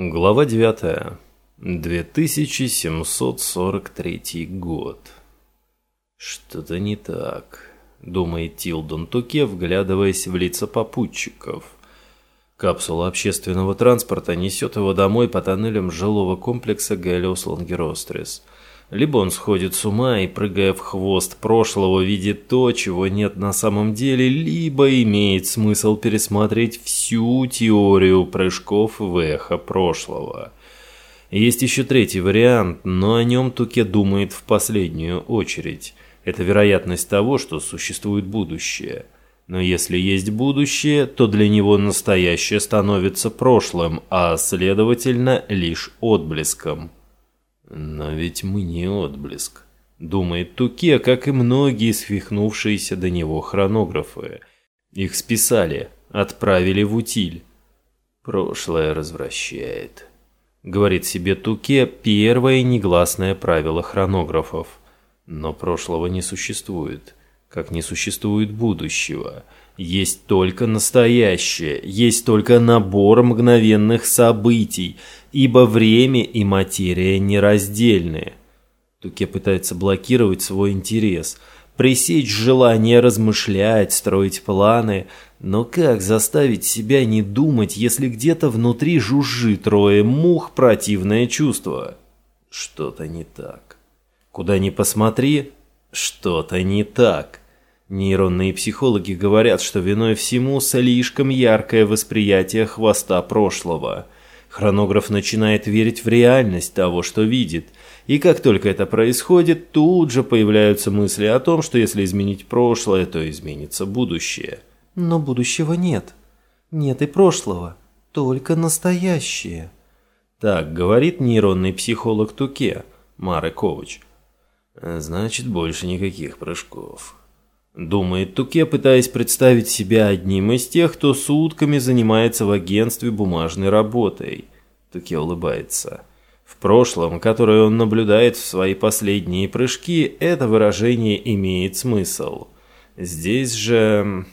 Глава 9. 2743 год. Что-то не так, думает Тилдон Туке, вглядываясь в лица попутчиков. Капсула общественного транспорта несет его домой по тоннелям жилого комплекса Галиус Лангерострис. Либо он сходит с ума и, прыгая в хвост прошлого, видит то, чего нет на самом деле, либо имеет смысл пересмотреть всю теорию прыжков в эхо прошлого. Есть еще третий вариант, но о нем Туке думает в последнюю очередь. Это вероятность того, что существует будущее – но если есть будущее, то для него настоящее становится прошлым, а следовательно лишь отблеском. Но ведь мы не отблеск, думает Туке, как и многие свихнувшиеся до него хронографы. Их списали, отправили в утиль. Прошлое развращает. Говорит себе Туке первое негласное правило хронографов. Но прошлого не существует как не существует будущего. Есть только настоящее, есть только набор мгновенных событий, ибо время и материя нераздельны. Туке пытается блокировать свой интерес, пресечь желание размышлять, строить планы, но как заставить себя не думать, если где-то внутри жужжит трое мух противное чувство? Что-то не так. Куда ни посмотри, что-то не так. Нейронные психологи говорят, что виной всему слишком яркое восприятие хвоста прошлого. Хронограф начинает верить в реальность того, что видит. И как только это происходит, тут же появляются мысли о том, что если изменить прошлое, то изменится будущее. Но будущего нет. Нет и прошлого. Только настоящее. Так говорит нейронный психолог Туке, Мары Ковач. Значит, больше никаких прыжков. Думает Туке, пытаясь представить себя одним из тех, кто сутками занимается в агентстве бумажной работой. Туке улыбается. В прошлом, которое он наблюдает в свои последние прыжки, это выражение имеет смысл. Здесь же...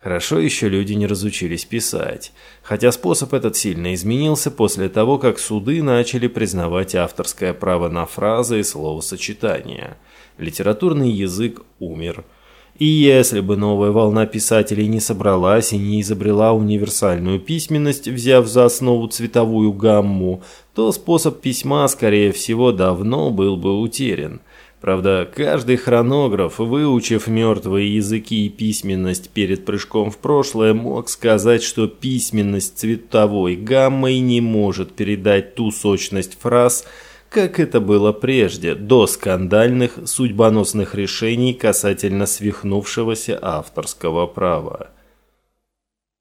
Хорошо еще люди не разучились писать, хотя способ этот сильно изменился после того, как суды начали признавать авторское право на фразы и словосочетания. Литературный язык умер – и если бы новая волна писателей не собралась и не изобрела универсальную письменность, взяв за основу цветовую гамму, то способ письма, скорее всего, давно был бы утерян. Правда, каждый хронограф, выучив мертвые языки и письменность перед прыжком в прошлое, мог сказать, что письменность цветовой гаммой не может передать ту сочность фраз, как это было прежде, до скандальных судьбоносных решений касательно свихнувшегося авторского права.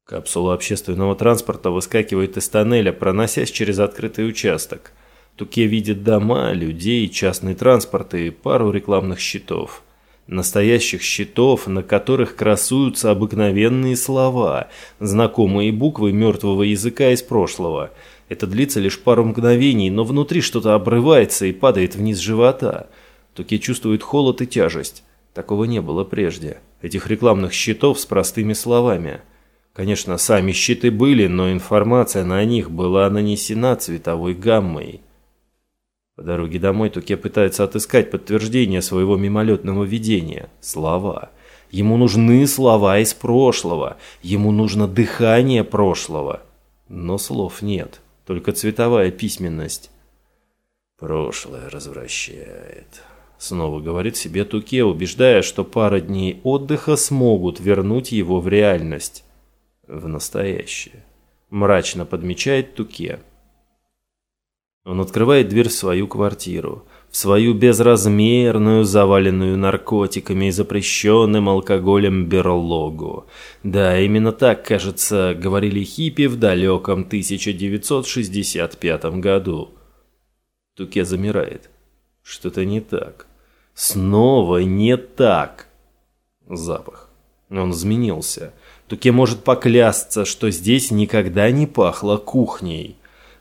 Капсула общественного транспорта выскакивает из тоннеля, проносясь через открытый участок. Туке видит дома, людей, частный транспорт и пару рекламных щитов. Настоящих щитов, на которых красуются обыкновенные слова, знакомые буквы мертвого языка из прошлого – это длится лишь пару мгновений, но внутри что-то обрывается и падает вниз живота. Туки чувствует холод и тяжесть. Такого не было прежде. Этих рекламных щитов с простыми словами. Конечно, сами щиты были, но информация на них была нанесена цветовой гаммой. По дороге домой Туке пытается отыскать подтверждение своего мимолетного видения. Слова. Ему нужны слова из прошлого. Ему нужно дыхание прошлого. Но слов нет только цветовая письменность. Прошлое развращает. Снова говорит себе Туке, убеждая, что пара дней отдыха смогут вернуть его в реальность. В настоящее. Мрачно подмечает Туке. Он открывает дверь в свою квартиру в свою безразмерную, заваленную наркотиками и запрещенным алкоголем берлогу. Да, именно так, кажется, говорили хиппи в далеком 1965 году. Туке замирает. Что-то не так. Снова не так. Запах. Он изменился. Туке может поклясться, что здесь никогда не пахло кухней.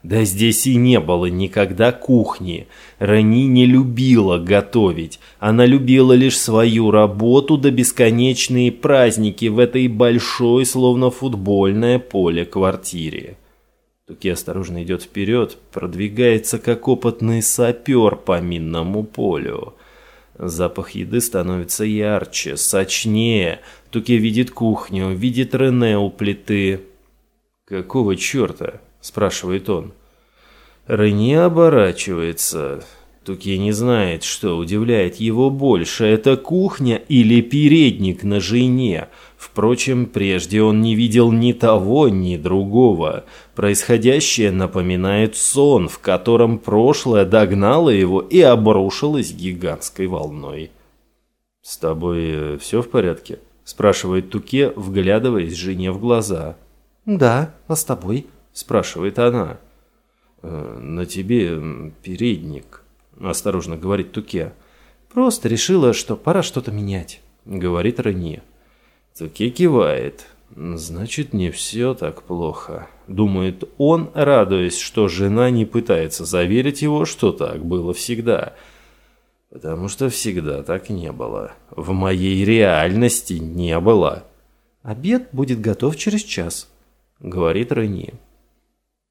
Да здесь и не было никогда кухни. Рани не любила готовить. Она любила лишь свою работу да бесконечные праздники в этой большой, словно футбольное поле, квартире. Туки осторожно идет вперед, продвигается как опытный сапер по минному полю. Запах еды становится ярче, сочнее. Туке видит кухню, видит Рене у плиты. «Какого черта?» – спрашивает он. Рене оборачивается. Туке не знает, что удивляет его больше, это кухня или передник на жене. Впрочем, прежде он не видел ни того, ни другого. Происходящее напоминает сон, в котором прошлое догнало его и обрушилось гигантской волной. «С тобой э, все в порядке?» – спрашивает Туке, вглядываясь жене в глаза. «Да, а с тобой?» – спрашивает она. «Э, «На тебе передник», – осторожно говорит Туке. «Просто решила, что пора что-то менять», – говорит Рене. Туке кивает. «Значит, не все так плохо», – думает он, радуясь, что жена не пытается заверить его, что так было всегда. Потому что всегда так не было. В моей реальности не было. «Обед будет готов через час», – говорит Рене.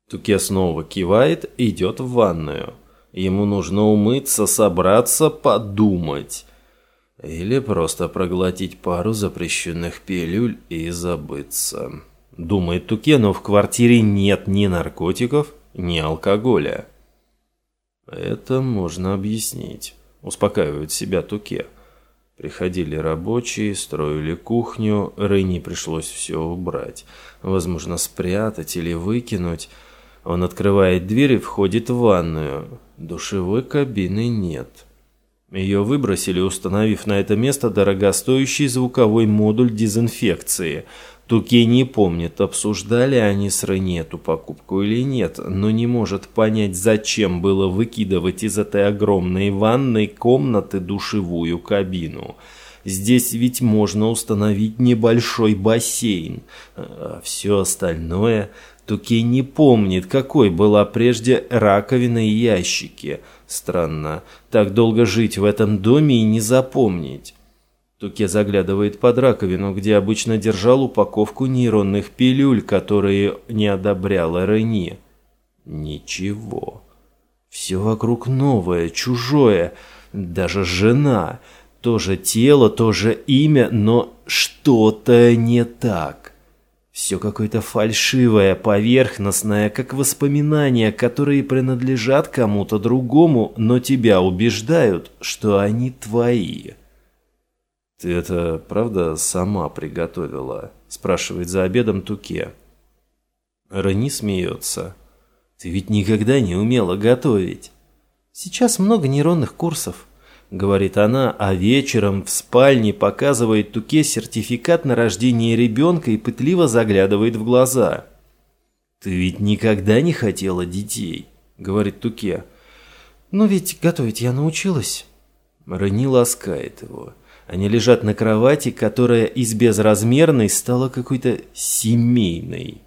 Туке снова кивает и идет в ванную. Ему нужно умыться, собраться, подумать. Или просто проглотить пару запрещенных пилюль и забыться. Думает Туке, но в квартире нет ни наркотиков, ни алкоголя. Это можно объяснить, успокаивает себя Туке. Приходили рабочие, строили кухню, Рыни пришлось все убрать. Возможно, спрятать или выкинуть. Он открывает дверь и входит в ванную. Душевой кабины нет. Ее выбросили, установив на это место дорогостоящий звуковой модуль дезинфекции. Туке не помнит, обсуждали они с Рене эту покупку или нет, но не может понять, зачем было выкидывать из этой огромной ванной комнаты душевую кабину. Здесь ведь можно установить небольшой бассейн, а все остальное Туки не помнит, какой была прежде раковина и ящики. Странно, так долго жить в этом доме и не запомнить. Туке заглядывает под раковину, где обычно держал упаковку нейронных пилюль, которые не одобряла Рени. Ничего. Все вокруг новое, чужое, даже жена. Тоже тело, тоже имя, но что-то не так. Все какое-то фальшивое, поверхностное, как воспоминания, которые принадлежат кому-то другому, но тебя убеждают, что они твои. «Ты это, правда, сама приготовила?» – спрашивает за обедом Туке. Рани смеется. «Ты ведь никогда не умела готовить». «Сейчас много нейронных курсов», — говорит она, а вечером в спальне показывает Туке сертификат на рождение ребенка и пытливо заглядывает в глаза. «Ты ведь никогда не хотела детей», — говорит Туке. «Но ведь готовить я научилась». Рани ласкает его. Они лежат на кровати, которая из безразмерной стала какой-то семейной.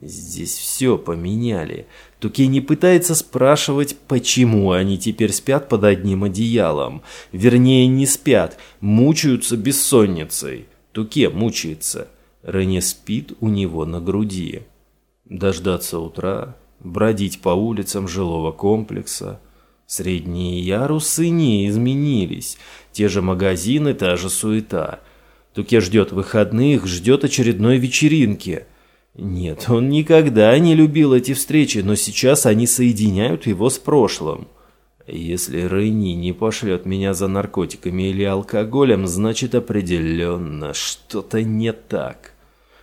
Здесь все поменяли. Туке не пытается спрашивать, почему они теперь спят под одним одеялом. Вернее, не спят, мучаются бессонницей. Туке мучается. Рене спит у него на груди. Дождаться утра, бродить по улицам жилого комплекса. Средние ярусы не изменились. Те же магазины, та же суета. Туке ждет выходных, ждет очередной вечеринки – нет, он никогда не любил эти встречи, но сейчас они соединяют его с прошлым. Если Рейни не пошлет меня за наркотиками или алкоголем, значит определенно что-то не так.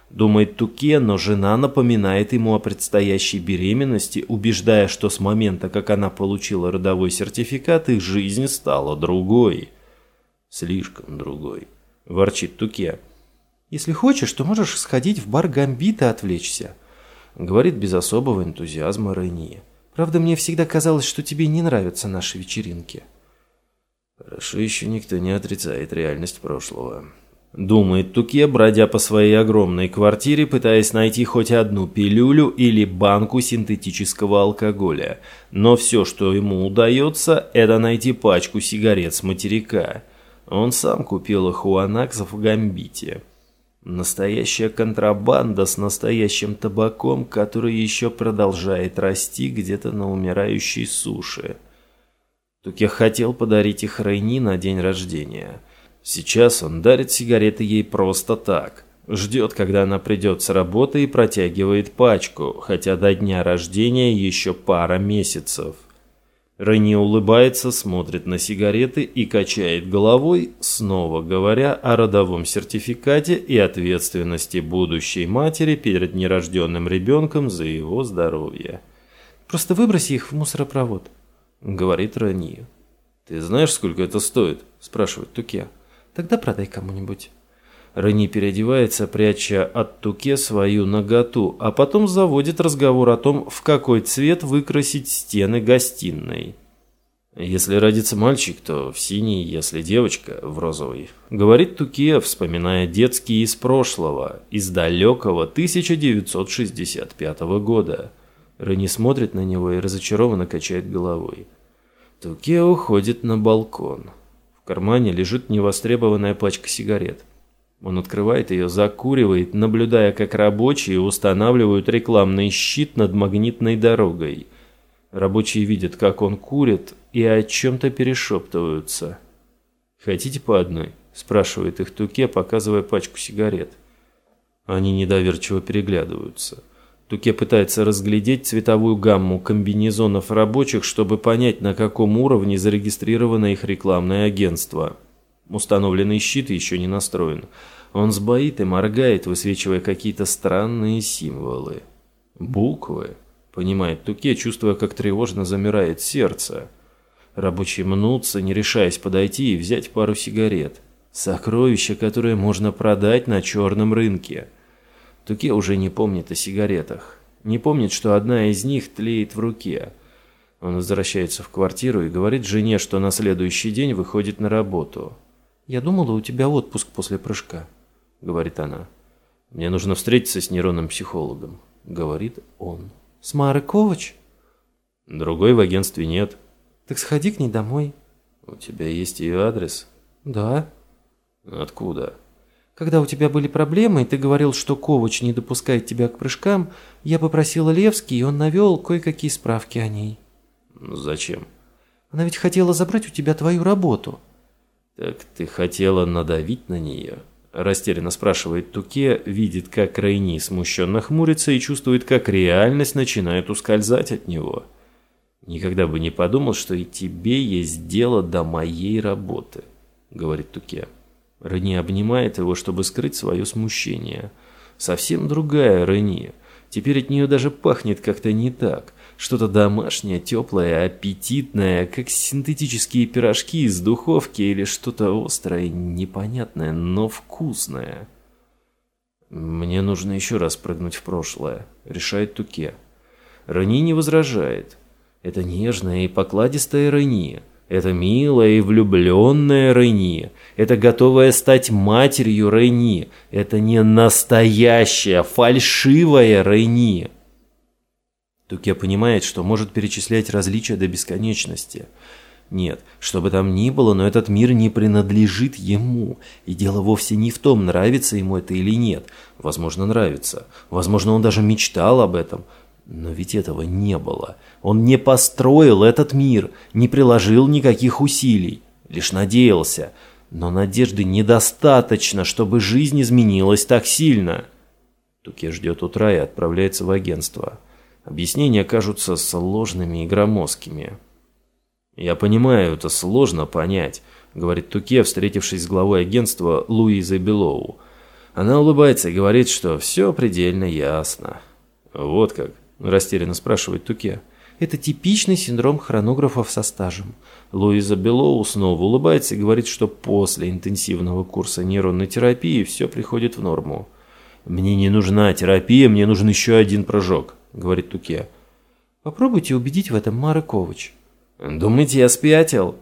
Думает Туке, но жена напоминает ему о предстоящей беременности, убеждая, что с момента, как она получила родовой сертификат, их жизнь стала другой. Слишком другой. Ворчит Туке. Если хочешь, то можешь сходить в бар Гамбит и отвлечься», — говорит без особого энтузиазма Рейни. «Правда, мне всегда казалось, что тебе не нравятся наши вечеринки». «Хорошо еще никто не отрицает реальность прошлого», — думает Туке, бродя по своей огромной квартире, пытаясь найти хоть одну пилюлю или банку синтетического алкоголя. Но все, что ему удается, это найти пачку сигарет с материка. Он сам купил их у анаксов в Гамбите. Настоящая контрабанда с настоящим табаком, который еще продолжает расти где-то на умирающей суше. Туке хотел подарить их Рейни на день рождения. Сейчас он дарит сигареты ей просто так. Ждет, когда она придет с работы и протягивает пачку, хотя до дня рождения еще пара месяцев. Рейни улыбается, смотрит на сигареты и качает головой, снова говоря о родовом сертификате и ответственности будущей матери перед нерожденным ребенком за его здоровье. «Просто выброси их в мусоропровод», — говорит Рейни. «Ты знаешь, сколько это стоит?» — спрашивает Туке. «Тогда продай кому-нибудь». Рени переодевается, пряча от туке свою наготу, а потом заводит разговор о том, в какой цвет выкрасить стены гостиной. Если родится мальчик, то в синий, если девочка, в розовый. Говорит Туке, вспоминая детские из прошлого, из далекого 1965 года. Рени смотрит на него и разочарованно качает головой. Туке уходит на балкон. В кармане лежит невостребованная пачка сигарет. Он открывает ее, закуривает, наблюдая, как рабочие устанавливают рекламный щит над магнитной дорогой. Рабочие видят, как он курит, и о чем-то перешептываются. «Хотите по одной?» – спрашивает их Туке, показывая пачку сигарет. Они недоверчиво переглядываются. Туке пытается разглядеть цветовую гамму комбинезонов рабочих, чтобы понять, на каком уровне зарегистрировано их рекламное агентство. Установленный щит еще не настроен. Он сбоит и моргает, высвечивая какие-то странные символы. Буквы, понимает Туке, чувствуя, как тревожно замирает сердце. Рабочие мнутся, не решаясь подойти и взять пару сигарет. Сокровище, которое можно продать на черном рынке. Туке уже не помнит о сигаретах. Не помнит, что одна из них тлеет в руке. Он возвращается в квартиру и говорит жене, что на следующий день выходит на работу. «Я думала, у тебя отпуск после прыжка», — говорит она. «Мне нужно встретиться с нейронным психологом», — говорит он. «С Марой Ковач?» «Другой в агентстве нет». «Так сходи к ней домой». «У тебя есть ее адрес?» «Да». «Откуда?» «Когда у тебя были проблемы, и ты говорил, что Ковач не допускает тебя к прыжкам, я попросила Левский, и он навел кое-какие справки о ней». «Зачем?» «Она ведь хотела забрать у тебя твою работу». «Так ты хотела надавить на нее?» Растерянно спрашивает Туке, видит, как Рейни смущенно хмурится и чувствует, как реальность начинает ускользать от него. «Никогда бы не подумал, что и тебе есть дело до моей работы», — говорит Туке. Рени обнимает его, чтобы скрыть свое смущение. Совсем другая Рени. Теперь от нее даже пахнет как-то не так. Что-то домашнее, теплое, аппетитное, как синтетические пирожки из духовки или что-то острое, непонятное, но вкусное. «Мне нужно еще раз прыгнуть в прошлое», — решает Туке. Рани не возражает. Это нежная и покладистая Рани. Это милая и влюбленная Рени. Это готовая стать матерью Рени. Это не настоящая, фальшивая Рени. Туке понимает, что может перечислять различия до бесконечности. Нет, что бы там ни было, но этот мир не принадлежит ему. И дело вовсе не в том, нравится ему это или нет. Возможно, нравится. Возможно, он даже мечтал об этом. Но ведь этого не было. Он не построил этот мир, не приложил никаких усилий. Лишь надеялся. Но надежды недостаточно, чтобы жизнь изменилась так сильно. Туке ждет утра и отправляется в агентство. Объяснения кажутся сложными и громоздкими. «Я понимаю, это сложно понять», — говорит Туке, встретившись с главой агентства Луизой Белоу. Она улыбается и говорит, что все предельно ясно. «Вот как?» – растерянно спрашивает Туке. «Это типичный синдром хронографов со стажем». Луиза Белоу снова улыбается и говорит, что после интенсивного курса нейронной терапии все приходит в норму. «Мне не нужна терапия, мне нужен еще один прыжок», говорит Туке. Попробуйте убедить в этом Мара Ковач. Думаете, я спятил?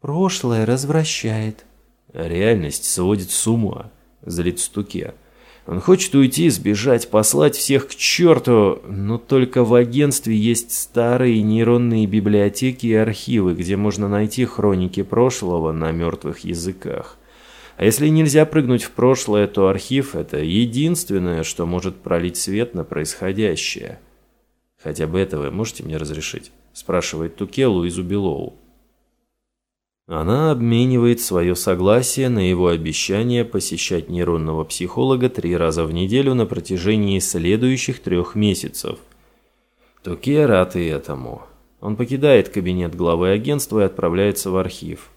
Прошлое развращает. Реальность сводит с ума, злится Туке. Он хочет уйти, сбежать, послать всех к черту, но только в агентстве есть старые нейронные библиотеки и архивы, где можно найти хроники прошлого на мертвых языках. А если нельзя прыгнуть в прошлое, то архив – это единственное, что может пролить свет на происходящее. «Хотя бы это вы можете мне разрешить?» – спрашивает Туке Луизу Белоу. Она обменивает свое согласие на его обещание посещать нейронного психолога три раза в неделю на протяжении следующих трех месяцев. Туке рад и этому. Он покидает кабинет главы агентства и отправляется в архив.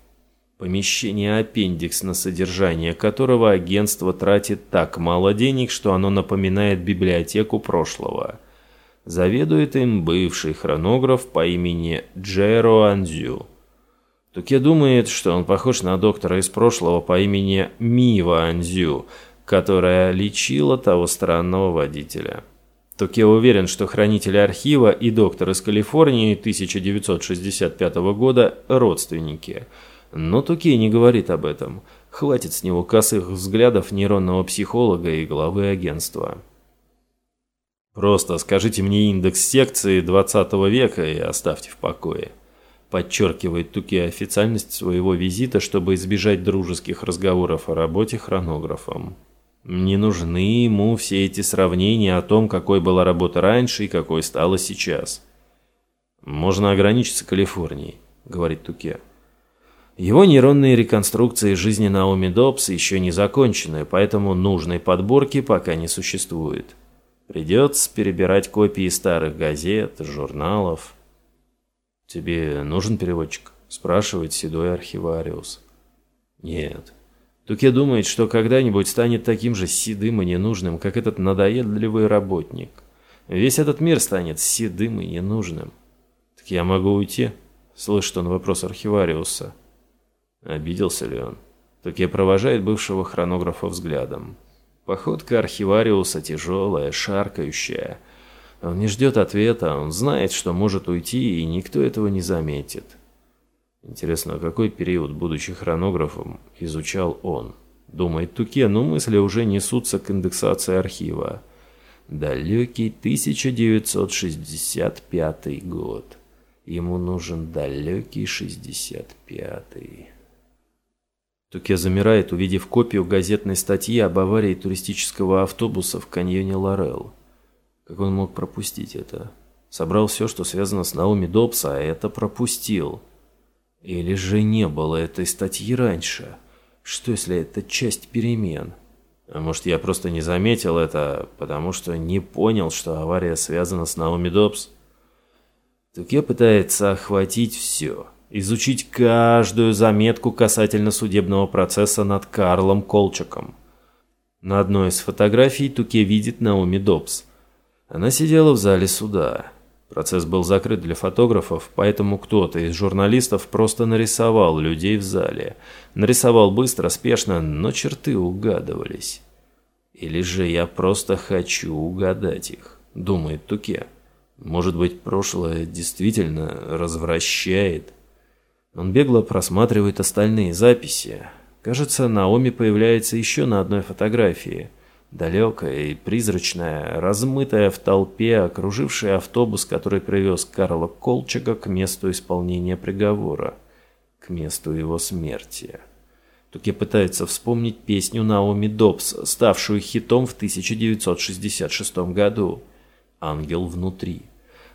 Помещение аппендикс, на содержание которого агентство тратит так мало денег, что оно напоминает библиотеку прошлого. Заведует им бывший хронограф по имени Джеро Анзю. Туке думает, что он похож на доктора из прошлого по имени Мива Анзю, которая лечила того странного водителя. Туке уверен, что хранитель архива и доктор из Калифорнии 1965 года – родственники – но Туке не говорит об этом. Хватит с него косых взглядов нейронного психолога и главы агентства. Просто скажите мне индекс секции 20 века и оставьте в покое. Подчеркивает Туке официальность своего визита, чтобы избежать дружеских разговоров о работе хронографом. Не нужны ему все эти сравнения о том, какой была работа раньше и какой стала сейчас. «Можно ограничиться Калифорнией», — говорит Туке. Его нейронные реконструкции жизни Наоми Добс еще не закончены, поэтому нужной подборки пока не существует. Придется перебирать копии старых газет, журналов. «Тебе нужен переводчик?» – спрашивает седой архивариус. «Нет». Туке думает, что когда-нибудь станет таким же седым и ненужным, как этот надоедливый работник. Весь этот мир станет седым и ненужным. «Так я могу уйти?» – слышит он вопрос архивариуса. Обиделся ли он? Туке провожает бывшего хронографа взглядом. Походка архивариуса тяжелая, шаркающая. Он не ждет ответа, он знает, что может уйти, и никто этого не заметит. Интересно, а какой период, будучи хронографом, изучал он? Думает Туке, но мысли уже несутся к индексации архива. Далекий 1965 год. Ему нужен далекий 65-й. Туке замирает, увидев копию газетной статьи об аварии туристического автобуса в каньоне Лорел. Как он мог пропустить это? Собрал все, что связано с Наоми Добс, а это пропустил. Или же не было этой статьи раньше? Что если это часть перемен? А может, я просто не заметил это, потому что не понял, что авария связана с Наоми Добс? Туке пытается охватить все изучить каждую заметку касательно судебного процесса над Карлом Колчаком. На одной из фотографий Туке видит Наоми Добс. Она сидела в зале суда. Процесс был закрыт для фотографов, поэтому кто-то из журналистов просто нарисовал людей в зале. Нарисовал быстро, спешно, но черты угадывались. Или же я просто хочу угадать их, думает Туке. Может быть, прошлое действительно развращает он бегло просматривает остальные записи. Кажется, Наоми появляется еще на одной фотографии. Далекая и призрачная, размытая в толпе, окружившая автобус, который привез Карла Колчака к месту исполнения приговора, к месту его смерти. Туке пытается вспомнить песню Наоми Добс, ставшую хитом в 1966 году «Ангел внутри».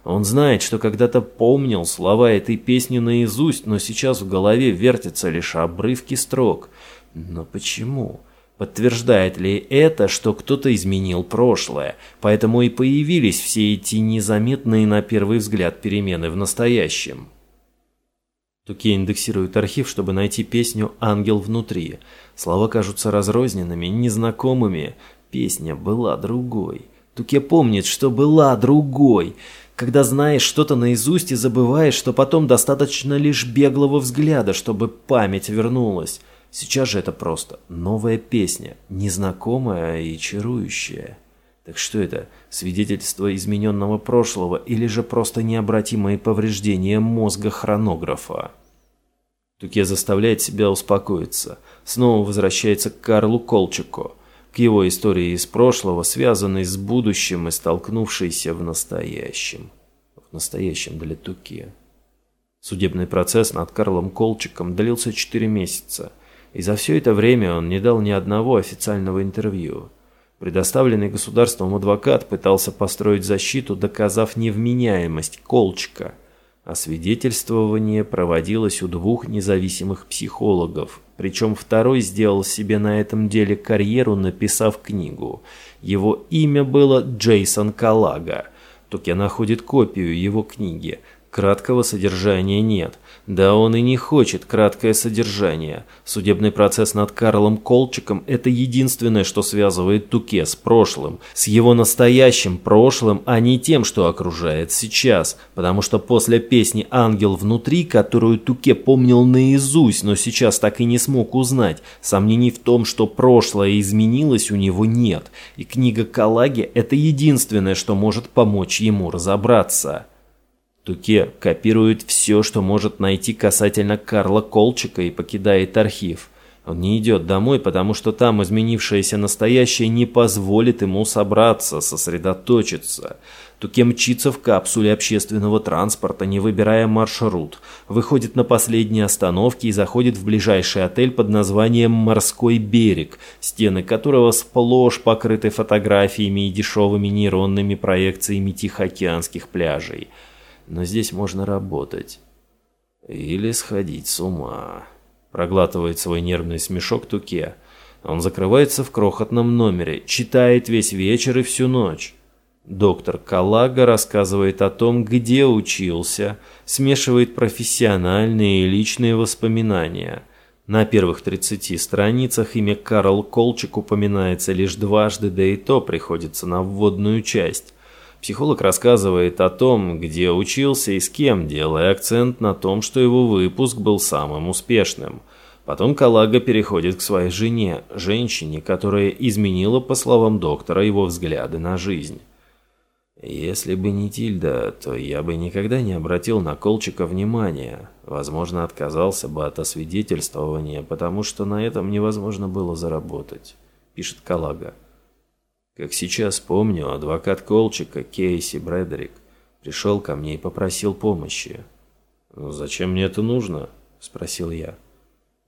Он знает, что когда-то помнил слова этой песни наизусть, но сейчас в голове вертятся лишь обрывки строк. Но почему? Подтверждает ли это, что кто-то изменил прошлое? Поэтому и появились все эти незаметные на первый взгляд перемены в настоящем. Туке индексирует архив, чтобы найти песню «Ангел внутри». Слова кажутся разрозненными, незнакомыми. Песня была другой. Туке помнит, что была другой – когда знаешь что-то наизусть и забываешь, что потом достаточно лишь беглого взгляда, чтобы память вернулась. Сейчас же это просто новая песня, незнакомая и чарующая. Так что это, свидетельство измененного прошлого или же просто необратимые повреждения мозга хронографа? Туке заставляет себя успокоиться, снова возвращается к Карлу Колчику, к его истории из прошлого, связанной с будущим и столкнувшейся в настоящем. В настоящем для Туки. Судебный процесс над Карлом Колчиком длился 4 месяца. И за все это время он не дал ни одного официального интервью. Предоставленный государством адвокат пытался построить защиту, доказав невменяемость Колчика, а свидетельствование проводилось у двух независимых психологов, причем второй сделал себе на этом деле карьеру, написав книгу. Его имя было Джейсон Калага. Туке находит копию его книги. Краткого содержания нет. Да он и не хочет краткое содержание. Судебный процесс над Карлом Колчиком – это единственное, что связывает Туке с прошлым, с его настоящим прошлым, а не тем, что окружает сейчас. Потому что после песни «Ангел внутри», которую Туке помнил наизусть, но сейчас так и не смог узнать, сомнений в том, что прошлое изменилось, у него нет. И книга Калаги – это единственное, что может помочь ему разобраться. Туке копирует все, что может найти касательно Карла Колчика и покидает архив. Он не идет домой, потому что там изменившееся настоящее не позволит ему собраться, сосредоточиться. Туке мчится в капсуле общественного транспорта, не выбирая маршрут, выходит на последние остановки и заходит в ближайший отель под названием «Морской берег», стены которого сплошь покрыты фотографиями и дешевыми нейронными проекциями тихоокеанских пляжей но здесь можно работать. Или сходить с ума. Проглатывает свой нервный смешок Туке. Он закрывается в крохотном номере, читает весь вечер и всю ночь. Доктор Калага рассказывает о том, где учился, смешивает профессиональные и личные воспоминания. На первых 30 страницах имя Карл Колчик упоминается лишь дважды, да и то приходится на вводную часть. Психолог рассказывает о том, где учился и с кем, делая акцент на том, что его выпуск был самым успешным. Потом Калага переходит к своей жене, женщине, которая изменила, по словам доктора, его взгляды на жизнь. Если бы не Тильда, то я бы никогда не обратил на Колчика внимания. Возможно, отказался бы от освидетельствования, потому что на этом невозможно было заработать, пишет Калага. Как сейчас помню, адвокат Колчика, Кейси Брэдерик, пришел ко мне и попросил помощи. «Ну, «Зачем мне это нужно?» – спросил я.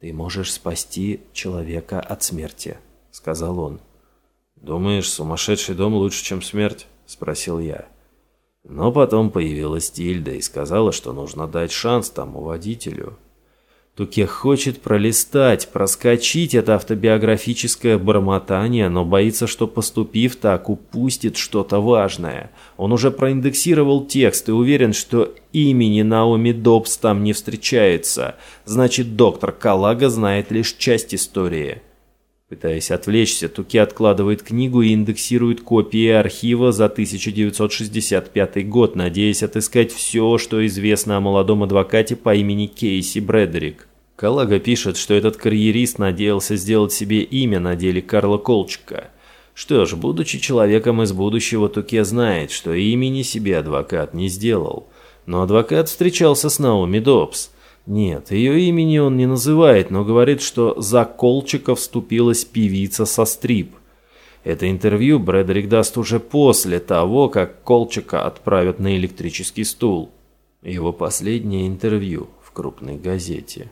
«Ты можешь спасти человека от смерти», – сказал он. «Думаешь, сумасшедший дом лучше, чем смерть?» – спросил я. Но потом появилась Тильда и сказала, что нужно дать шанс тому водителю. Туке хочет пролистать, проскочить это автобиографическое бормотание, но боится, что поступив так, упустит что-то важное. Он уже проиндексировал текст и уверен, что имени Наоми Добс там не встречается. Значит, доктор Калага знает лишь часть истории. Пытаясь отвлечься, Туке откладывает книгу и индексирует копии архива за 1965 год, надеясь отыскать все, что известно о молодом адвокате по имени Кейси Брэдерик. Калага пишет, что этот карьерист надеялся сделать себе имя на деле Карла Колчика. Что ж, будучи человеком из будущего, Туке знает, что имени себе адвокат не сделал. Но адвокат встречался с Наоми Добс. Нет, ее имени он не называет, но говорит, что за Колчика вступилась певица со стрип. Это интервью Брэдерик даст уже после того, как Колчика отправят на электрический стул. Его последнее интервью в крупной газете.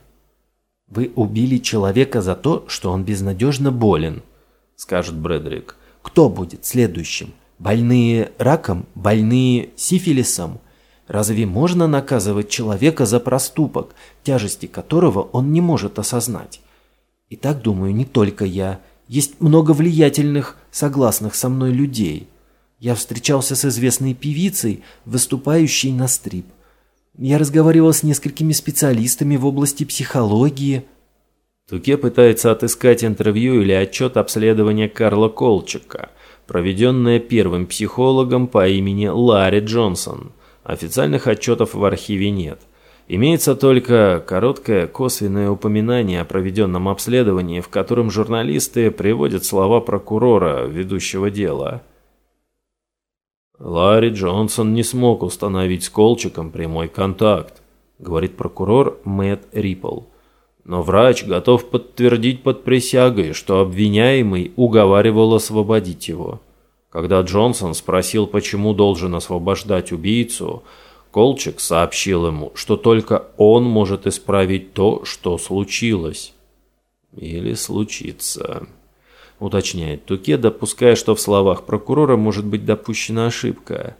«Вы убили человека за то, что он безнадежно болен», — скажет Брэдерик. «Кто будет следующим? Больные раком? Больные сифилисом?» Разве можно наказывать человека за проступок, тяжести которого он не может осознать? И так думаю не только я. Есть много влиятельных, согласных со мной людей. Я встречался с известной певицей, выступающей на стрип. Я разговаривал с несколькими специалистами в области психологии. Туке пытается отыскать интервью или отчет обследования Карла Колчика, проведенное первым психологом по имени Ларри Джонсон – Официальных отчетов в архиве нет. Имеется только короткое косвенное упоминание о проведенном обследовании, в котором журналисты приводят слова прокурора, ведущего дела. Ларри Джонсон не смог установить с Колчиком прямой контакт, говорит прокурор Мэтт Риппл. Но врач готов подтвердить под присягой, что обвиняемый уговаривал освободить его. Когда Джонсон спросил, почему должен освобождать убийцу, Колчик сообщил ему, что только он может исправить то, что случилось. Или случится. Уточняет Туке, допуская, что в словах прокурора может быть допущена ошибка.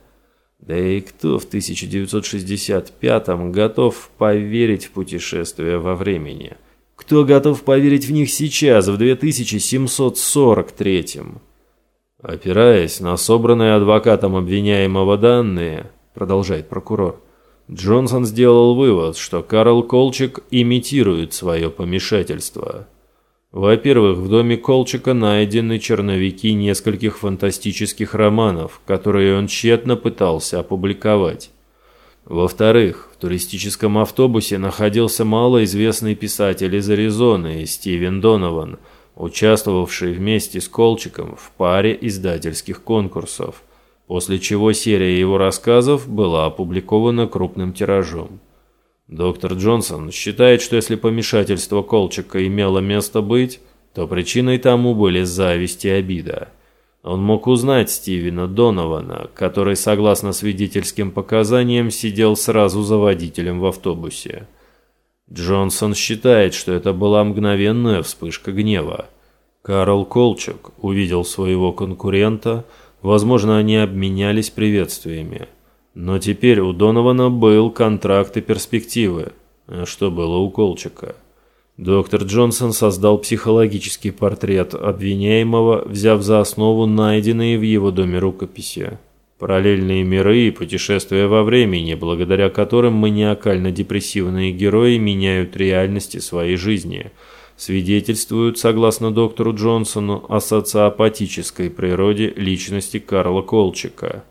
Да и кто в 1965-м готов поверить в путешествия во времени? Кто готов поверить в них сейчас, в 2743-м? Опираясь на собранные адвокатом обвиняемого данные, продолжает прокурор, Джонсон сделал вывод, что Карл Колчик имитирует свое помешательство. Во-первых, в доме Колчика найдены черновики нескольких фантастических романов, которые он тщетно пытался опубликовать. Во-вторых, в туристическом автобусе находился малоизвестный писатель из Аризоны, Стивен Донован, участвовавший вместе с Колчиком в паре издательских конкурсов, после чего серия его рассказов была опубликована крупным тиражом. Доктор Джонсон считает, что если помешательство Колчика имело место быть, то причиной тому были зависть и обида. Он мог узнать Стивена Донована, который, согласно свидетельским показаниям, сидел сразу за водителем в автобусе. Джонсон считает, что это была мгновенная вспышка гнева. Карл Колчак увидел своего конкурента, возможно, они обменялись приветствиями. Но теперь у Донована был контракт и перспективы. Что было у Колчака? Доктор Джонсон создал психологический портрет обвиняемого, взяв за основу найденные в его доме рукописи. Параллельные миры и путешествия во времени, благодаря которым маниакально-депрессивные герои меняют реальности своей жизни, свидетельствуют, согласно доктору Джонсону, о социопатической природе личности Карла Колчика.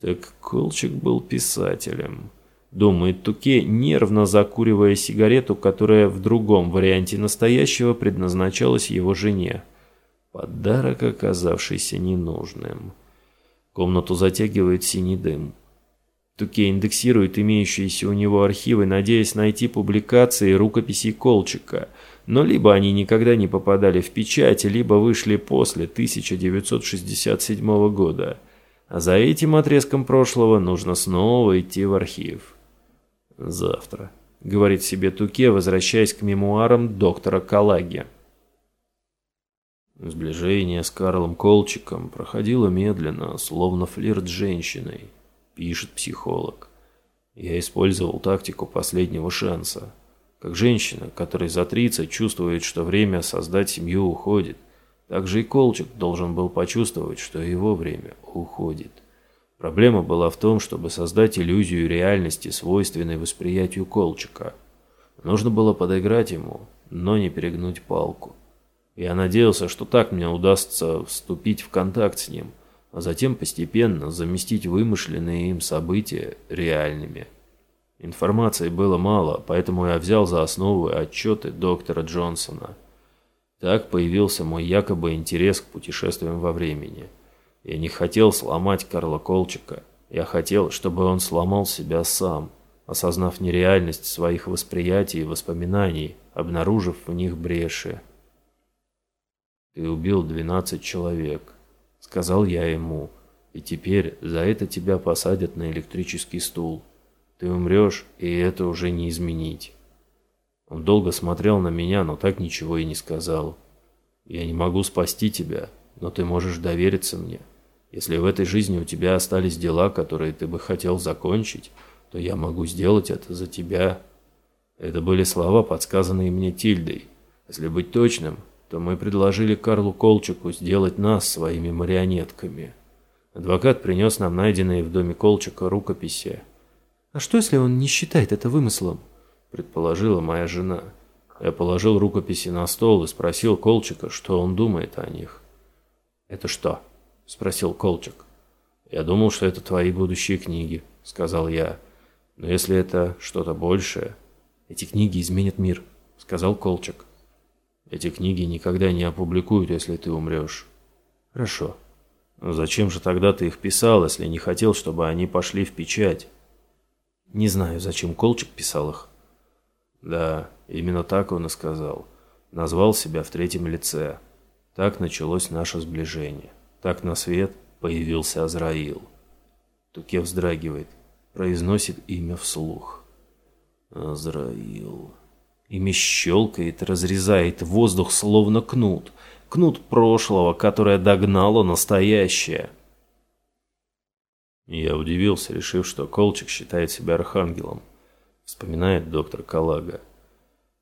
Так Колчик был писателем. Думает Туке, нервно закуривая сигарету, которая в другом варианте настоящего предназначалась его жене. Подарок, оказавшийся ненужным. Комнату затягивает синий дым. Туке индексирует имеющиеся у него архивы, надеясь найти публикации рукописей Колчика, но либо они никогда не попадали в печать, либо вышли после 1967 года. А за этим отрезком прошлого нужно снова идти в архив. Завтра, говорит себе Туке, возвращаясь к мемуарам доктора Калаги. Сближение с Карлом Колчиком проходило медленно, словно флирт с женщиной, пишет психолог. Я использовал тактику последнего шанса. Как женщина, которой за 30 чувствует, что время создать семью уходит, также и Колчик должен был почувствовать, что его время уходит. Проблема была в том, чтобы создать иллюзию реальности, свойственной восприятию Колчика. Нужно было подыграть ему, но не перегнуть палку. Я надеялся, что так мне удастся вступить в контакт с ним, а затем постепенно заместить вымышленные им события реальными. Информации было мало, поэтому я взял за основу отчеты доктора Джонсона – так появился мой якобы интерес к путешествиям во времени. Я не хотел сломать Карла Колчика. Я хотел, чтобы он сломал себя сам, осознав нереальность своих восприятий и воспоминаний, обнаружив в них бреши. «Ты убил 12 человек», — сказал я ему, — «и теперь за это тебя посадят на электрический стул. Ты умрешь, и это уже не изменить». Он долго смотрел на меня, но так ничего и не сказал. «Я не могу спасти тебя, но ты можешь довериться мне. Если в этой жизни у тебя остались дела, которые ты бы хотел закончить, то я могу сделать это за тебя». Это были слова, подсказанные мне Тильдой. Если быть точным, то мы предложили Карлу Колчику сделать нас своими марионетками. Адвокат принес нам найденные в доме Колчика рукописи. «А что, если он не считает это вымыслом?» предположила моя жена. Я положил рукописи на стол и спросил Колчика, что он думает о них. «Это что?» – спросил Колчик. «Я думал, что это твои будущие книги», – сказал я. «Но если это что-то большее...» «Эти книги изменят мир», – сказал Колчик. «Эти книги никогда не опубликуют, если ты умрешь». «Хорошо». «Но зачем же тогда ты их писал, если не хотел, чтобы они пошли в печать?» «Не знаю, зачем Колчик писал их». Да, именно так он и сказал. Назвал себя в третьем лице. Так началось наше сближение. Так на свет появился Азраил. Туке вздрагивает, произносит имя вслух. Азраил. Ими щелкает, разрезает воздух, словно кнут. Кнут прошлого, которое догнало настоящее. Я удивился, решив, что Колчик считает себя архангелом, вспоминает доктор Калага.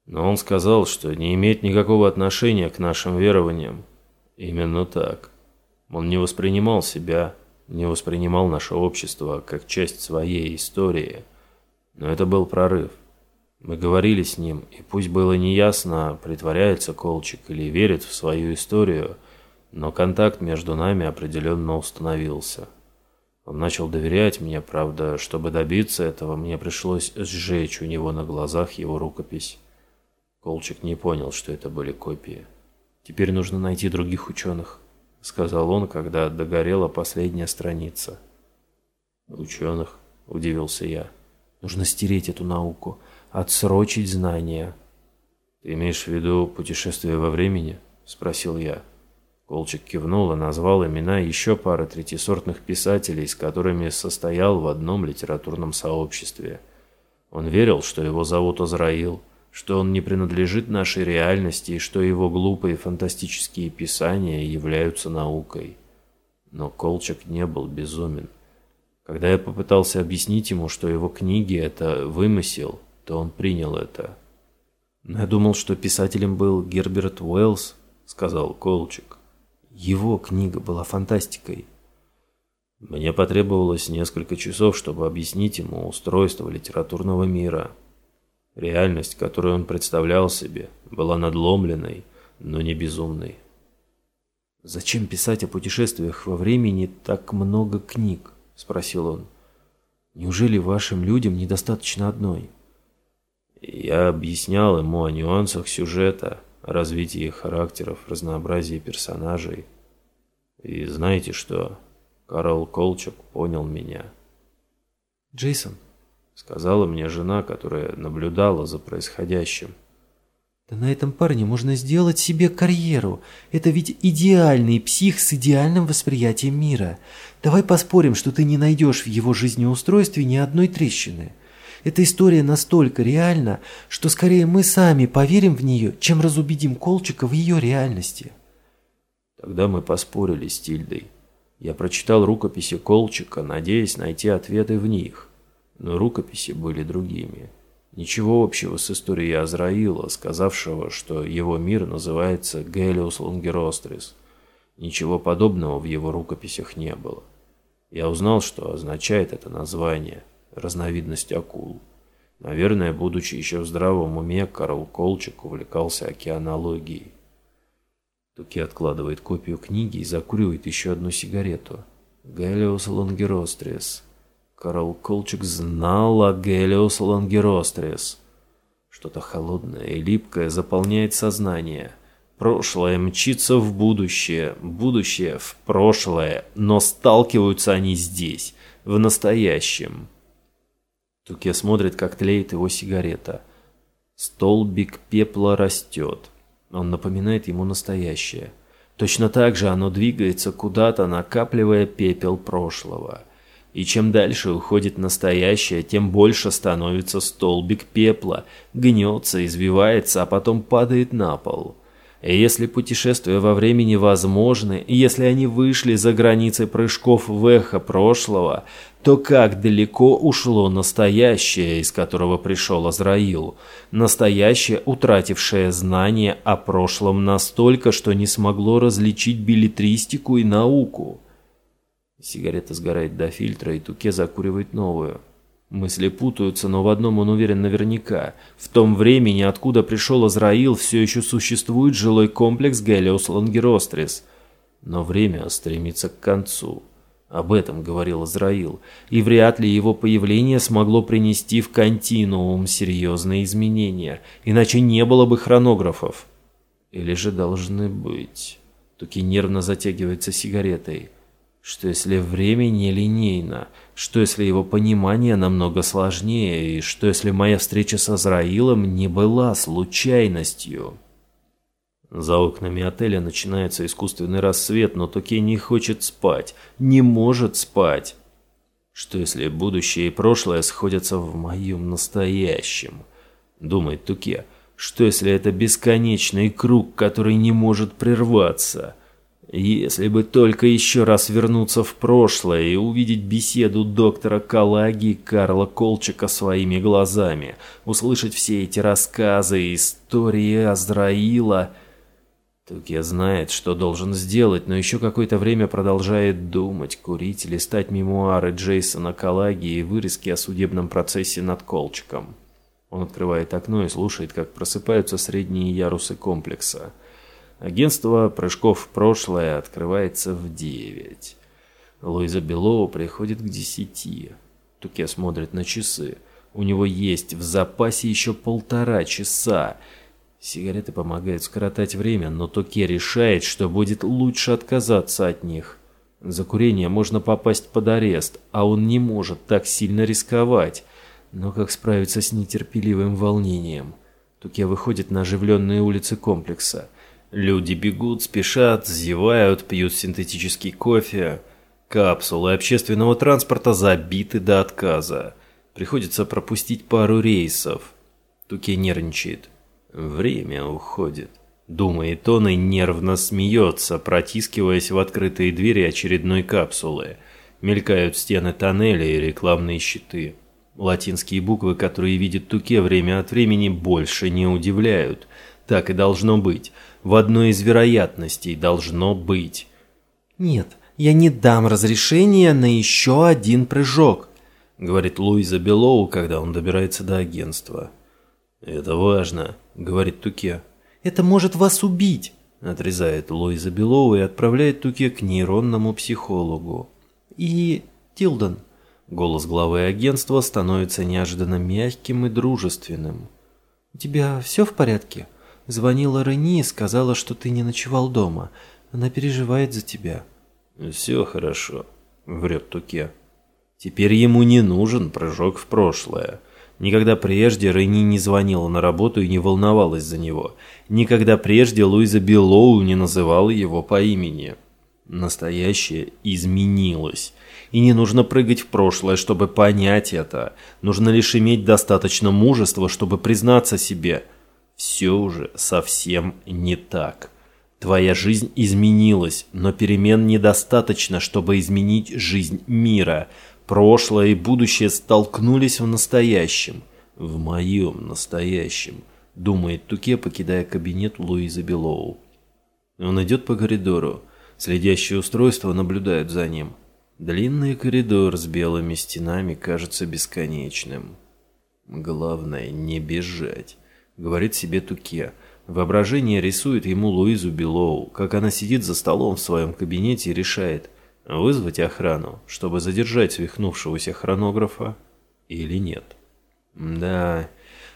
Но он сказал, что не имеет никакого отношения к нашим верованиям. Именно так. Он не воспринимал себя, не воспринимал наше общество как часть своей истории. Но это был прорыв. Мы говорили с ним, и пусть было неясно, притворяется Колчик или верит в свою историю, но контакт между нами определенно установился. Он начал доверять мне, правда, чтобы добиться этого, мне пришлось сжечь у него на глазах его рукопись. Колчик не понял, что это были копии. «Теперь нужно найти других ученых», — сказал он, когда догорела последняя страница. «Ученых?» — удивился я. «Нужно стереть эту науку, отсрочить знания». «Ты имеешь в виду путешествие во времени?» — спросил я. Колчик кивнул и назвал имена еще пары третьесортных писателей, с которыми состоял в одном литературном сообществе. Он верил, что его зовут Азраил, что он не принадлежит нашей реальности и что его глупые фантастические писания являются наукой. Но Колчак не был безумен. Когда я попытался объяснить ему, что его книги – это вымысел, то он принял это. «Но я думал, что писателем был Герберт Уэллс», – сказал Колчак. «Его книга была фантастикой». Мне потребовалось несколько часов, чтобы объяснить ему устройство литературного мира – Реальность, которую он представлял себе, была надломленной, но не безумной. «Зачем писать о путешествиях во времени так много книг?» – спросил он. «Неужели вашим людям недостаточно одной?» Я объяснял ему о нюансах сюжета, развитии характеров, разнообразии персонажей. И знаете что? Карл Колчак понял меня. «Джейсон, сказала мне жена, которая наблюдала за происходящим. Да на этом парне можно сделать себе карьеру. Это ведь идеальный псих с идеальным восприятием мира. Давай поспорим, что ты не найдешь в его жизнеустройстве ни одной трещины. Эта история настолько реальна, что скорее мы сами поверим в нее, чем разубедим Колчика в ее реальности. Тогда мы поспорили с Тильдой. Я прочитал рукописи Колчика, надеясь найти ответы в них но рукописи были другими. Ничего общего с историей Азраила, сказавшего, что его мир называется Гелиус Лонгерострис. Ничего подобного в его рукописях не было. Я узнал, что означает это название – разновидность акул. Наверное, будучи еще в здравом уме, Карл Колчик увлекался океанологией. Туки откладывает копию книги и закуривает еще одну сигарету. Гелиус Лонгерострис Карл Колчик знал о Гелиос Лангерострис. Что-то холодное и липкое заполняет сознание. Прошлое мчится в будущее, будущее в прошлое, но сталкиваются они здесь, в настоящем. Туке смотрит, как тлеет его сигарета. Столбик пепла растет. Он напоминает ему настоящее. Точно так же оно двигается куда-то, накапливая пепел прошлого. И чем дальше уходит настоящее, тем больше становится столбик пепла, гнется, извивается, а потом падает на пол. Если путешествия во времени возможны, если они вышли за границы прыжков в эхо прошлого, то как далеко ушло настоящее, из которого пришел Азраил? Настоящее, утратившее знание о прошлом настолько, что не смогло различить билетристику и науку. Сигарета сгорает до фильтра, и Туке закуривает новую. Мысли путаются, но в одном он уверен наверняка. В том времени, откуда пришел Азраил, все еще существует жилой комплекс Гелиос Лангерострис. Но время стремится к концу. Об этом говорил Азраил, и вряд ли его появление смогло принести в континуум серьезные изменения, иначе не было бы хронографов. Или же должны быть. Туки нервно затягивается сигаретой. Что если время нелинейно? Что если его понимание намного сложнее? И что если моя встреча с Азраилом не была случайностью? За окнами отеля начинается искусственный рассвет, но Туке не хочет спать, не может спать. Что если будущее и прошлое сходятся в моем настоящем? Думает Туке. Что если это бесконечный круг, который не может прерваться? Если бы только еще раз вернуться в прошлое и увидеть беседу доктора Калаги и Карла Колчика своими глазами, услышать все эти рассказы, истории Азраила... Туке знает, что должен сделать, но еще какое-то время продолжает думать, курить, листать мемуары Джейсона Калаги и вырезки о судебном процессе над Колчиком. Он открывает окно и слушает, как просыпаются средние ярусы комплекса – Агентство прыжков в прошлое открывается в девять. Луиза Белоу приходит к десяти. Туке смотрит на часы. У него есть в запасе еще полтора часа. Сигареты помогают скоротать время, но Туке решает, что будет лучше отказаться от них. За курение можно попасть под арест, а он не может так сильно рисковать. Но как справиться с нетерпеливым волнением? Туке выходит на оживленные улицы комплекса. Люди бегут, спешат, зевают, пьют синтетический кофе. Капсулы общественного транспорта забиты до отказа. Приходится пропустить пару рейсов. Туке нервничает. Время уходит. Думает он и нервно смеется, протискиваясь в открытые двери очередной капсулы. Мелькают стены тоннеля и рекламные щиты. Латинские буквы, которые видит Туке время от времени, больше не удивляют. Так и должно быть в одной из вероятностей должно быть. «Нет, я не дам разрешения на еще один прыжок», — говорит Луиза Белоу, когда он добирается до агентства. «Это важно», — говорит Туке. «Это может вас убить», — отрезает Луиза Белоу и отправляет Туке к нейронному психологу. «И Тилдон». Голос главы агентства становится неожиданно мягким и дружественным. «У тебя все в порядке?» Звонила Рени и сказала, что ты не ночевал дома. Она переживает за тебя». «Все хорошо», — врет Туке. Теперь ему не нужен прыжок в прошлое. Никогда прежде Рени не звонила на работу и не волновалась за него. Никогда прежде Луиза Белоу не называла его по имени. Настоящее изменилось. И не нужно прыгать в прошлое, чтобы понять это. Нужно лишь иметь достаточно мужества, чтобы признаться себе – все уже совсем не так. Твоя жизнь изменилась, но перемен недостаточно, чтобы изменить жизнь мира. Прошлое и будущее столкнулись в настоящем. В моем настоящем, думает Туке, покидая кабинет Луизы Белоу. Он идет по коридору. Следящее устройство наблюдает за ним. Длинный коридор с белыми стенами кажется бесконечным. Главное не бежать говорит себе Туке. Воображение рисует ему Луизу Белоу, как она сидит за столом в своем кабинете и решает, вызвать охрану, чтобы задержать свихнувшегося хронографа или нет. Да,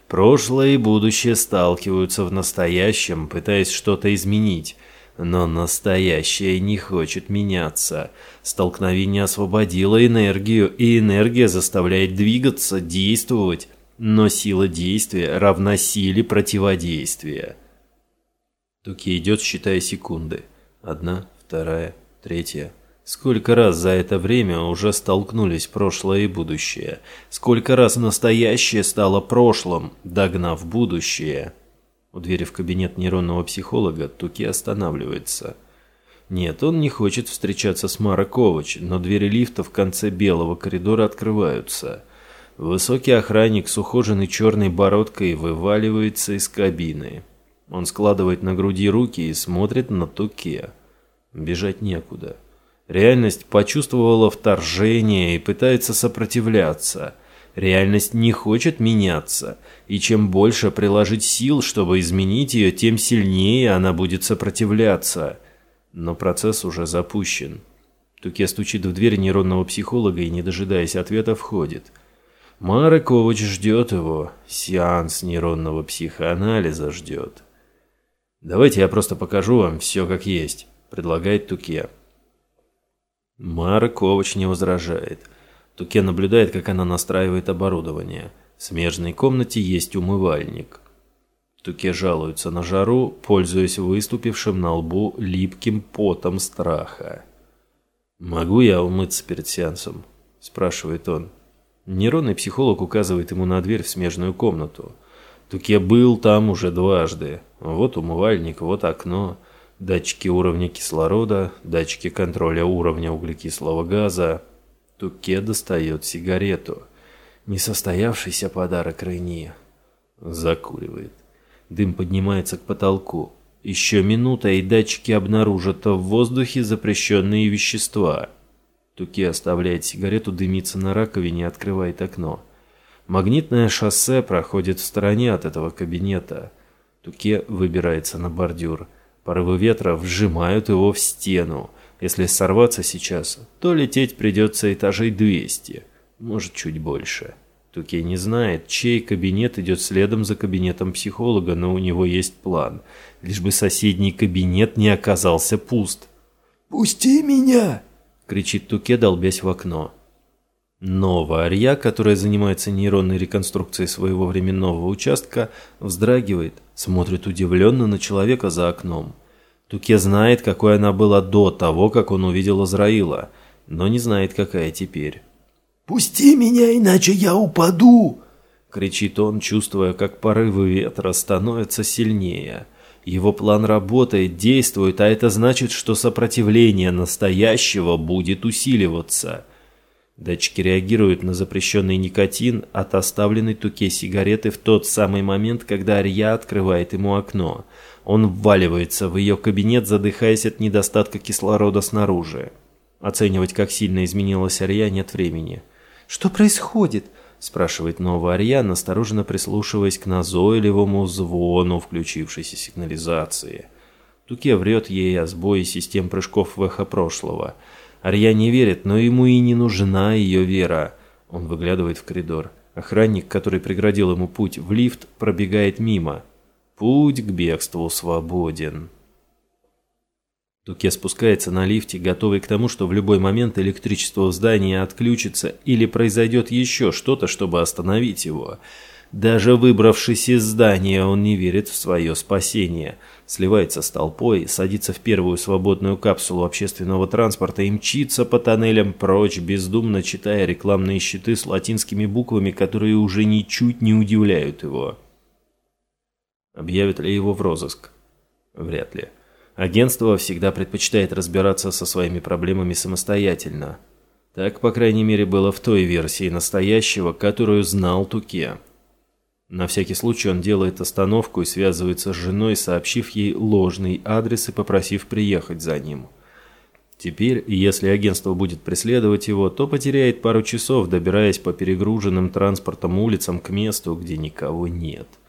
прошлое и будущее сталкиваются в настоящем, пытаясь что-то изменить, но настоящее не хочет меняться. Столкновение освободило энергию, и энергия заставляет двигаться, действовать, но сила действия равна силе противодействия. Туки идет, считая секунды. Одна, вторая, третья. Сколько раз за это время уже столкнулись прошлое и будущее? Сколько раз настоящее стало прошлым, догнав будущее? У двери в кабинет нейронного психолога Туки останавливается. Нет, он не хочет встречаться с Мара но двери лифта в конце белого коридора открываются. Высокий охранник с ухоженной черной бородкой вываливается из кабины. Он складывает на груди руки и смотрит на Туке. Бежать некуда. Реальность почувствовала вторжение и пытается сопротивляться. Реальность не хочет меняться, и чем больше приложить сил, чтобы изменить ее, тем сильнее она будет сопротивляться. Но процесс уже запущен. Туке стучит в дверь нейронного психолога и, не дожидаясь ответа, входит – Маракович ждет его. Сеанс нейронного психоанализа ждет. «Давайте я просто покажу вам все как есть», – предлагает Туке. Маракович не возражает. Туке наблюдает, как она настраивает оборудование. В смежной комнате есть умывальник. Туке жалуется на жару, пользуясь выступившим на лбу липким потом страха. «Могу я умыться перед сеансом?» – спрашивает он. Нейронный психолог указывает ему на дверь в смежную комнату. Туке был там уже дважды. Вот умывальник, вот окно, датчики уровня кислорода, датчики контроля уровня углекислого газа. Туке достает сигарету. Несостоявшийся подарок Рейни. Закуривает. Дым поднимается к потолку. Еще минута, и датчики обнаружат в воздухе запрещенные вещества. Туке оставляет сигарету дымиться на раковине и открывает окно. Магнитное шоссе проходит в стороне от этого кабинета. Туке выбирается на бордюр. Порывы ветра вжимают его в стену. Если сорваться сейчас, то лететь придется этажей 200, может чуть больше. Туке не знает, чей кабинет идет следом за кабинетом психолога, но у него есть план. Лишь бы соседний кабинет не оказался пуст. «Пусти меня!» — кричит Туке, долбясь в окно. Новая Арья, которая занимается нейронной реконструкцией своего временного участка, вздрагивает, смотрит удивленно на человека за окном. Туке знает, какой она была до того, как он увидел Азраила, но не знает, какая теперь. «Пусти меня, иначе я упаду!» — кричит он, чувствуя, как порывы ветра становятся сильнее. Его план работает, действует, а это значит, что сопротивление настоящего будет усиливаться. Датчики реагируют на запрещенный никотин от оставленной туке сигареты в тот самый момент, когда Арья открывает ему окно. Он вваливается в ее кабинет, задыхаясь от недостатка кислорода снаружи. Оценивать, как сильно изменилась Арья, нет времени. «Что происходит?» – спрашивает новая Арья, настороженно прислушиваясь к назойливому звону включившейся сигнализации. Туке врет ей о сбое систем прыжков в эхо прошлого – Арья не верит, но ему и не нужна ее вера. Он выглядывает в коридор. Охранник, который преградил ему путь в лифт, пробегает мимо. Путь к бегству свободен. Туке спускается на лифте, готовый к тому, что в любой момент электричество в здании отключится или произойдет еще что-то, чтобы остановить его. Даже выбравшись из здания, он не верит в свое спасение. Сливается с толпой, садится в первую свободную капсулу общественного транспорта и мчится по тоннелям прочь, бездумно читая рекламные щиты с латинскими буквами, которые уже ничуть не удивляют его. Объявят ли его в розыск? Вряд ли. Агентство всегда предпочитает разбираться со своими проблемами самостоятельно. Так, по крайней мере, было в той версии настоящего, которую знал Туке. На всякий случай он делает остановку и связывается с женой, сообщив ей ложный адрес и попросив приехать за ним. Теперь, если агентство будет преследовать его, то потеряет пару часов, добираясь по перегруженным транспортом улицам к месту, где никого нет.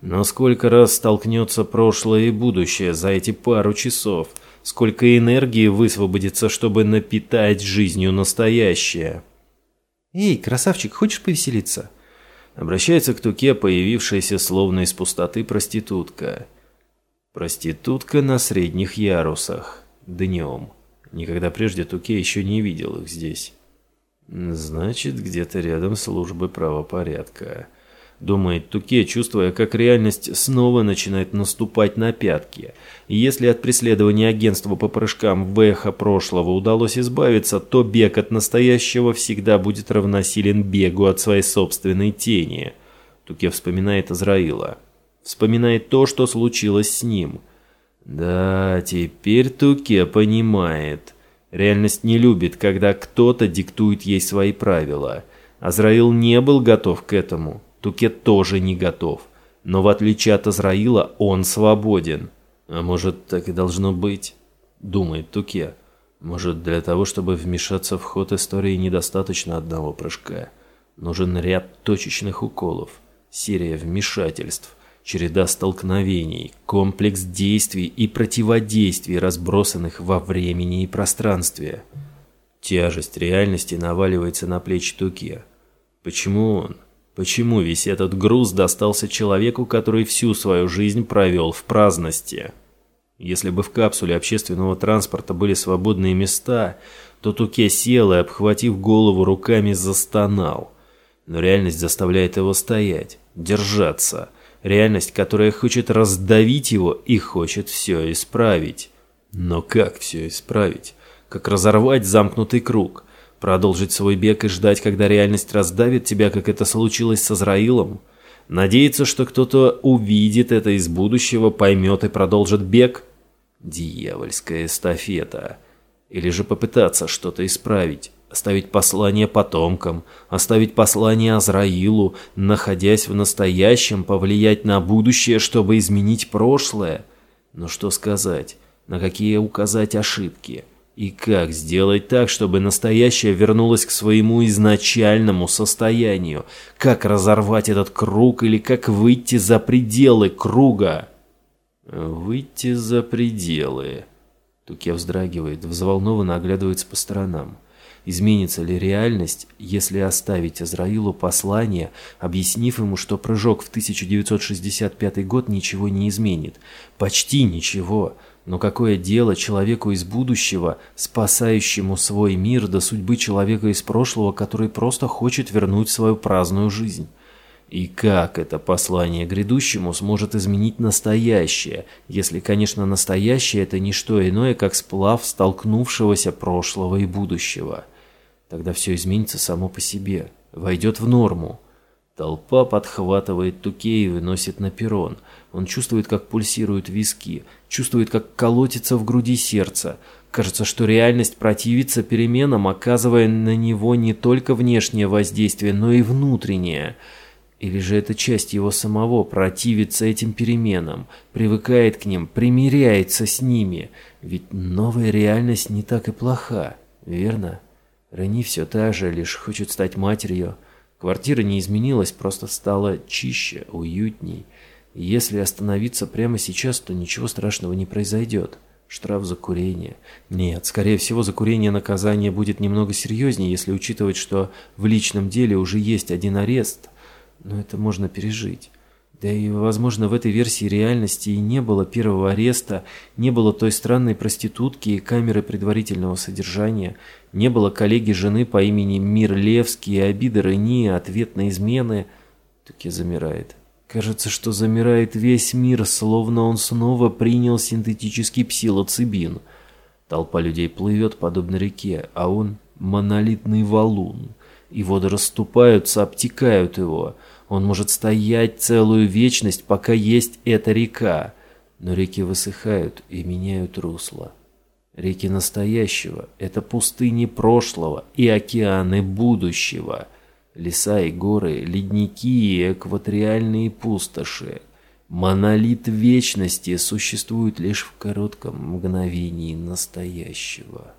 Но сколько раз столкнется прошлое и будущее за эти пару часов? Сколько энергии высвободится, чтобы напитать жизнью настоящее? «Эй, красавчик, хочешь повеселиться?» Обращается к Туке, появившаяся словно из пустоты проститутка. Проститутка на средних ярусах. Днем. Никогда прежде Туке еще не видел их здесь. Значит, где-то рядом службы правопорядка. Думает Туке, чувствуя, как реальность снова начинает наступать на пятки. И если от преследования агентства по прыжкам в эхо прошлого удалось избавиться, то бег от настоящего всегда будет равносилен бегу от своей собственной тени. Туке вспоминает Азраила. Вспоминает то, что случилось с ним. Да, теперь Туке понимает. Реальность не любит, когда кто-то диктует ей свои правила. Азраил не был готов к этому. Тукет тоже не готов. Но в отличие от Азраила, он свободен. А может, так и должно быть, думает Туке. Может, для того, чтобы вмешаться в ход истории, недостаточно одного прыжка. Нужен ряд точечных уколов, серия вмешательств, череда столкновений, комплекс действий и противодействий, разбросанных во времени и пространстве. Тяжесть реальности наваливается на плечи Туке. Почему он? Почему весь этот груз достался человеку, который всю свою жизнь провел в праздности? Если бы в капсуле общественного транспорта были свободные места, то Туке сел и, обхватив голову руками, застонал. Но реальность заставляет его стоять, держаться. Реальность, которая хочет раздавить его и хочет все исправить. Но как все исправить? Как разорвать замкнутый круг? Продолжить свой бег и ждать, когда реальность раздавит тебя, как это случилось с Азраилом? Надеяться, что кто-то увидит это из будущего, поймет и продолжит бег? Дьявольская эстафета. Или же попытаться что-то исправить, оставить послание потомкам, оставить послание Азраилу, находясь в настоящем, повлиять на будущее, чтобы изменить прошлое? Но что сказать? На какие указать ошибки? И как сделать так, чтобы настоящее вернулось к своему изначальному состоянию? Как разорвать этот круг или как выйти за пределы круга? Выйти за пределы. Туке вздрагивает, взволнованно оглядывается по сторонам. Изменится ли реальность, если оставить Азраилу послание, объяснив ему, что прыжок в 1965 год ничего не изменит? Почти ничего. Но какое дело человеку из будущего, спасающему свой мир до судьбы человека из прошлого, который просто хочет вернуть свою праздную жизнь? И как это послание грядущему сможет изменить настоящее, если, конечно, настоящее – это не что иное, как сплав столкнувшегося прошлого и будущего? Тогда все изменится само по себе, войдет в норму. Толпа подхватывает Туке и выносит на перрон. Он чувствует, как пульсируют виски, чувствует, как колотится в груди сердце. Кажется, что реальность противится переменам, оказывая на него не только внешнее воздействие, но и внутреннее – или же эта часть его самого противится этим переменам, привыкает к ним, примиряется с ними? Ведь новая реальность не так и плоха, верно? Рени все та же, лишь хочет стать матерью. Квартира не изменилась, просто стала чище, уютней. И если остановиться прямо сейчас, то ничего страшного не произойдет. Штраф за курение. Нет, скорее всего, за курение наказание будет немного серьезнее, если учитывать, что в личном деле уже есть один арест – но это можно пережить. Да и, возможно, в этой версии реальности и не было первого ареста, не было той странной проститутки и камеры предварительного содержания, не было коллеги жены по имени Мир Левский и обиды Рени, ответ на измены. Таки замирает. Кажется, что замирает весь мир, словно он снова принял синтетический псилоцибин. Толпа людей плывет, подобно реке, а он – монолитный валун. И воды расступаются, обтекают его – он может стоять целую вечность, пока есть эта река. Но реки высыхают и меняют русло. Реки настоящего – это пустыни прошлого и океаны будущего. Леса и горы, ледники и экваториальные пустоши. Монолит вечности существует лишь в коротком мгновении настоящего.